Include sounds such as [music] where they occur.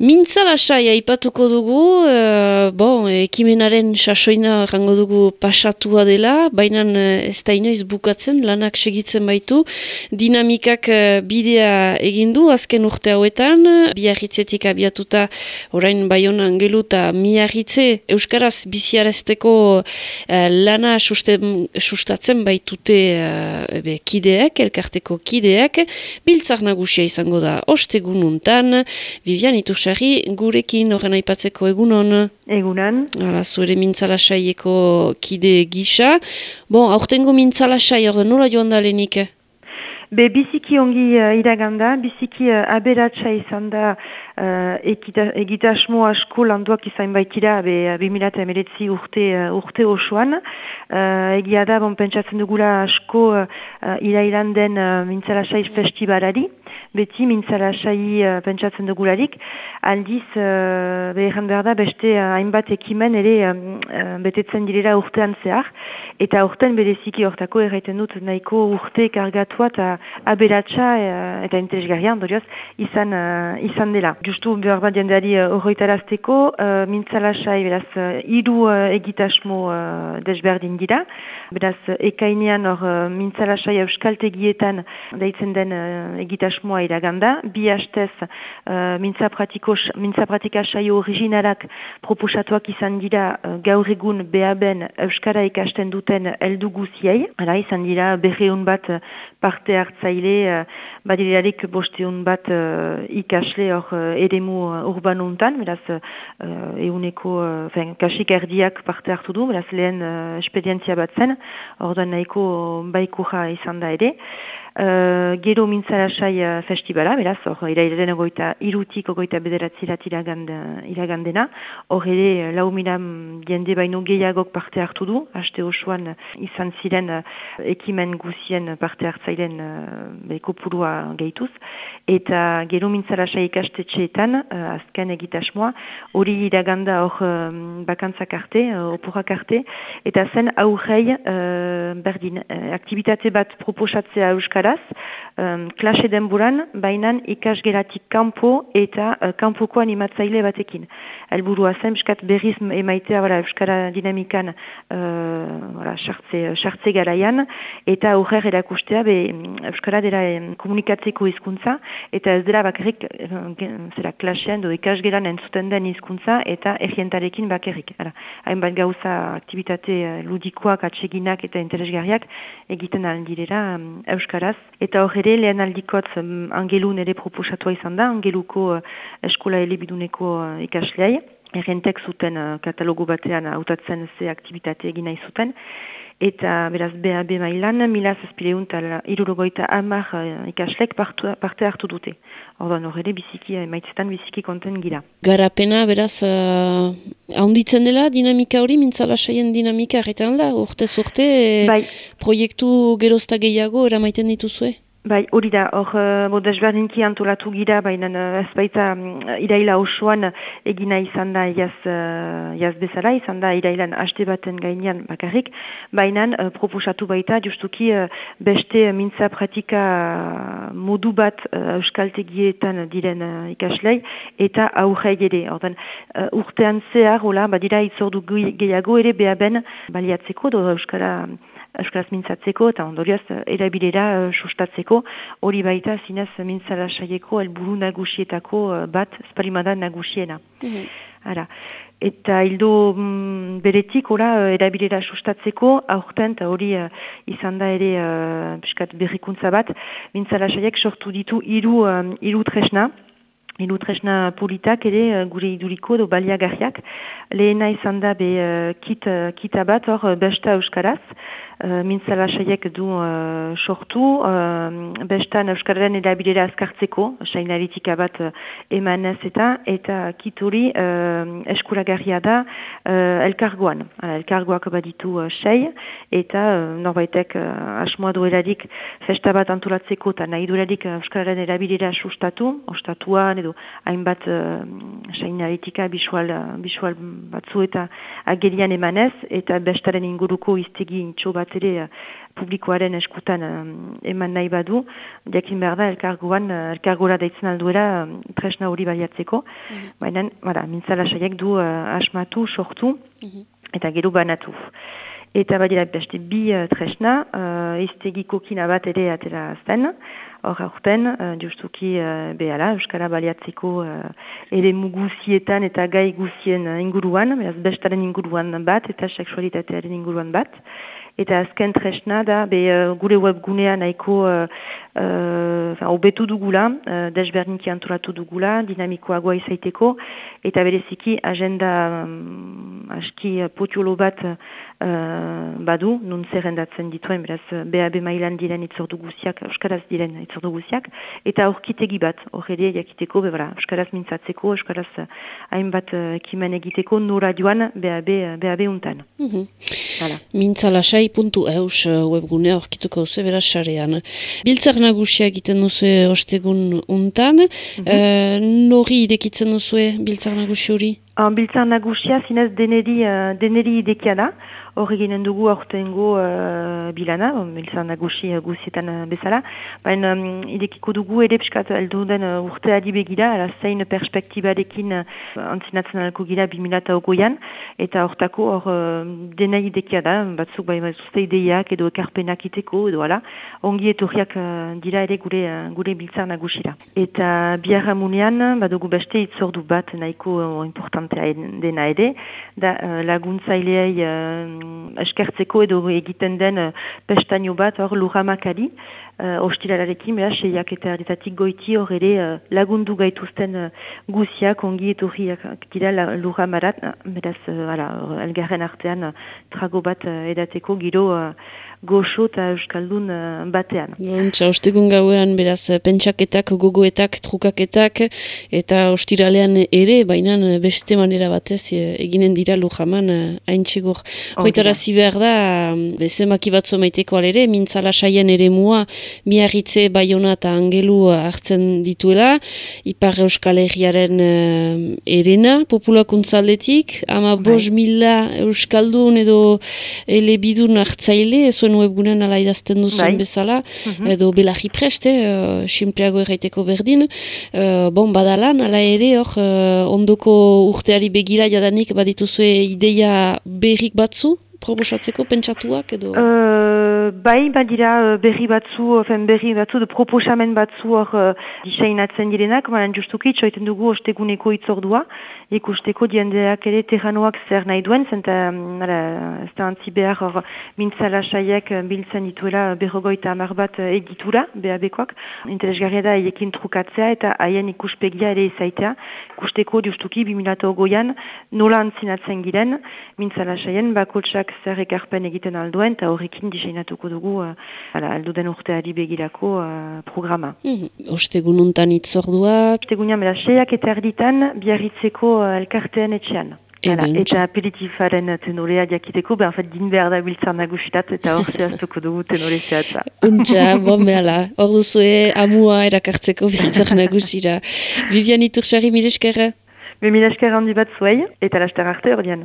Mintzala saia ipatuko dugu, uh, bon, ekimenaren sasoina rango dugu pasatua dela, baina uh, ez da inoiz bukatzen, lanak segitzen baitu, dinamikak uh, bidea egindu azken urte hauetan, biarritzetik abiatuta orain baionan gelu eta miarritze Euskaraz biziarezteko uh, lana suste, sustatzen baitute uh, kideek, elkarteko kideek, biltzak nagusia izango da, ostegun untan, Vivian Itus Sarri, gurekin horren aipatzeko egunon? Egunan. Hala, zuere mintzala saieko kide gisa. Bon, aurtengo mintzala sai hor, nola joan da lehenik? Be, biziki ongi uh, iraganda, biziki uh, aberatsa izan da uh, egitasmo asko landuak izan baitira, be, be urte, uh, urte osoan. Uh, egia da, bon, pentsatzen dugula asko uh, irailan den uh, mintzala sai festivalari beti mintzala sai uh, pentsatzen dugularik, aldiz uh, behan behar da beste uh, hainbat ekimen ere uh, betetzen direla urtean zehar, eta urtean bereziki hortako erraiten dut nahiko urte kargatua eta aberatsa uh, eta interesgarrian dorioz izan, uh, izan dela. Justu behar bat jendeari horretarazteko, uh, mintzala sai beraz uh, iru uh, egitasmo uh, desberdin dira, beraz ekainean hor uh, mintzala sai euskaltegietan daitzen den uh, egitasmoa iraganda, bi hastez uh, mintza, mintza pratika saio originalak proposatuak izan dira uh, gaur egun behaben Euskara ikasten duten eldu guziei. Hala izan dira berreun bat parte hartzaile, uh, badirarik bosteun bat uh, ikasle hor uh, eremu uh, urbanuntan, beraz uh, euneko, uh, kasik erdiak parte hartu du, beraz lehen uh, espedientzia bat zen, orduan nahiko baikuja izan da ere. Uh, gero mintzara sai uh, festivala, beraz, hor, irailaren ogoita, irutik ogoita bederatzirat iragandena, hor ere, lau miram jende baino gehiagok parte hartu du, haste osoan izan ziren uh, ekimen guzien parte hartzailen uh, beko purua gehituz, eta gero mintzara sai ikastetxeetan, uh, azken egitasmoa, hori iraganda hor um, bakantzak arte, uh, opurak arte, eta zen aurrei, uh, berdin, uh, aktivitate bat proposatzea euskara, euskaraz, um, klase denburan, bainan ikasgeratik kanpo eta uh, kanpoko animatzaile batekin. Elburua zen, eskat berriz emaitea wala, euskara dinamikan uh, sartze garaian, eta aurrer erakustea be, euskara dela komunikatzeko hizkuntza eta ez dela bakarrik zera klasean do ikasgeran entzuten den hizkuntza eta errientarekin bakarrik. Hainbat gauza aktivitate uh, ludikoak, atseginak eta interesgarriak egiten aldirera um, euskaraz Eta hor ere, lehen aldikotz um, angelun ere proposatua izan da, angeluko uh, eskola elebiduneko uh, ikasleai. Errentek zuten uh, katalogo batean hautatzen ze aktivitate egin nahi zuten. Eta beraz BAB mailan, mila zazpileun tal irurogoita amar uh, ikaslek parte hartu dute. Ordan hor ere, biziki, uh, maitzetan biziki konten gira. Garapena, beraz, uh, ahonditzen dela dinamika hori, mintzala saien dinamika erretan da, urte urte, bai. proiektu gerozta gehiago eramaiten dituzue? Bai, hori da, hor, uh, desberdinki antolatu gira, baina uh, ez baita um, iraila osoan egina izan da jaz, uh, jaz bezala, izan da irailan haste baten gainean bakarrik, baina uh, proposatu baita justuki uh, beste mintza pratika modu bat uh, euskaltegietan diren ikaslei eta aurrei ere. Ordan, urtean zehar, hola, badira itzordu gehiago ere behaben baliatzeko, do euskara euskaraz mintzatzeko eta ondorioz eh, erabilera uh, sustatzeko hori baita zinez mintzala saieko elburu nagusietako uh, bat sparimada nagusiena. Mm Ara. Eta hildo mm, beretik ora, erabilera sustatzeko aurten eta hori uh, izan da ere uh, berrikuntza bat mintzala saiek sortu ditu hiru um, tresna Ilu tresna politak ere gure iduriko do baliagarriak. Lehena izan da be kit, kita bat hor besta euskaraz. Uh, mintzala saiek du uh, sortu, uh, bestan Euskararen erabilera azkartzeko, sainaritika bat uh, emanez eta, eta kituri uh, eskuragarria da uh, elkargoan. Uh, elkargoak baditu uh, sei, eta uh, norbaitek uh, asmoa duelarik festa bat antolatzeko eta nahi duelarik Euskararen erabilera sustatu, ostatuan edo hainbat uh, sainalitika bisual, bisual batzu eta agerian emanez, eta bestaren inguruko iztegi intxo bat ere publikoaren eskutan eman nahi badu, jakin behar da elkarguan, elkargura daitzen alduera tresna hori baliatzeko, mm -hmm. baina, bada, mintzala saiek du asmatu, sortu, mhm. eta gero banatu. Eta badira beste bi uh, tresna, uh, iztegiko kina bat ere atera zen, hor aurten, uh, justuki uh, behala, Euskara baliatzeko uh, ere muguzietan eta gai guzien inguruan, beraz bestaren inguruan bat eta seksualitatearen inguruan bat. Eta azken tresna da, be, uh, gure webgunea nahiko uh, uh, obetu dugula, uh, desberdinki anturatu dugula, dinamikoagoa izaiteko, eta bereziki agenda um, aski potiolo bat uh, badu, nun zerrendatzen dituen, beraz, BAB mailan diren itzordu guziak, Euskaraz diren itzordu guziak, eta aurkitegi bat, horre jakiteko, bebara, Euskaraz mintzatzeko, Euskaraz hainbat uh, ekimen egiteko, nora joan BAB, BAB untan. Mm -hmm. Mintzalasai.eus webgunea aurkituko duzu, beraz, sarean. Biltzak nagusia egiten duzu ostegun untan, mm -hmm. nori idekitzen duzu biltzak nagusi hori? Biltzak nagusia zinez deneri, uh, deneri idekia da, hori ginen dugu aurtengo uh, bilana, milzan nagusi uh, guzietan uh, bezala, baina um, idekiko dugu ere piskat eldu den uh, urte adibegira, ala zein perspektibarekin uh, antzinatzen alko gira 2008an, eta hortako hor uh, dena idekia da, batzuk bai zuzte ideiak edo ekarpenak iteko, edo ala, ongi etorriak uh, dira ere gure, uh, gure biltzar nagusira. Eta biarra munean, badugu beste itzordu bat nahiko uh, importantea dena ere, da uh, laguntzailei uh, eskertzeko edo egiten den uh, pestaino bat hor luramakari, uh, ostilararekin, beha, seiak eta erdetatik goiti hor ere uh, lagundu gaituzten uh, guziak, ongi etorriak dira luramarat, beraz, uh, elgarren artean uh, trago bat uh, edateko giro uh, goxo eta euskaldun uh, batean. Ontsa, ostekun gauean, beraz, pentsaketak, gogoetak, trukaketak, eta ostiralean ere, baina beste manera batez eginen dira lujaman hain txegur. Hoitarazi behar da, bezemaki batzu maiteko alere, mintzala saien ere mua, miarritze baiona eta angelu hartzen dituela, Ipar Euskal Herriaren uh, erena, populakuntzaletik, ama bai. bos mila Euskaldun edo elebidun hartzaile, zuen webgunen ala idazten duzuen bai. bezala, mhm. edo belaji preste, uh, simpleago erraiteko berdin, uh, bon badalan, ala ere, hor, uh, ondoko urteari begira jadanik badituzue ideia berrik batzu, proposatzeko pentsatuak edo? Uh, bai, badira berri batzu, ofen berri batzu, de proposamen batzu hor uh, diseinatzen direnak, baina justuki txoiten dugu osteguneko itzordua, ikusteko diendeak ere terranoak zer nahi duen, zenta um, ez da antzi behar hor mintzala saiek biltzen dituela berrogoita amar bat egitura, BAB-koak. Interesgarria da ekin trukatzea eta haien ikuspegia ere izaitea, ikusteko justuki 2008an nola antzinatzen giren, mintzala saien bakotsak zer ekarpen egiten alduen, eta horrekin diseinatuko dugu uh, alduden urteari begirako uh, programa. Mm -hmm. Ostegun untan itzordua? Ostegunean, bera, seiak eta erditan biarritzeko uh, elkartean etxean. Hala, eta aperitifaren tenorea diakiteko, behar fet din behar da biltzar nagusitat, eta hor zehaztuko dugu tenore zehatza. [laughs] Untxa, bon behala, hor duzue amua erakartzeko biltzar [laughs] nagusira. Vivian Itursari, mileskerra? Me mileskerra handi bat zuei, eta laster arte ordean.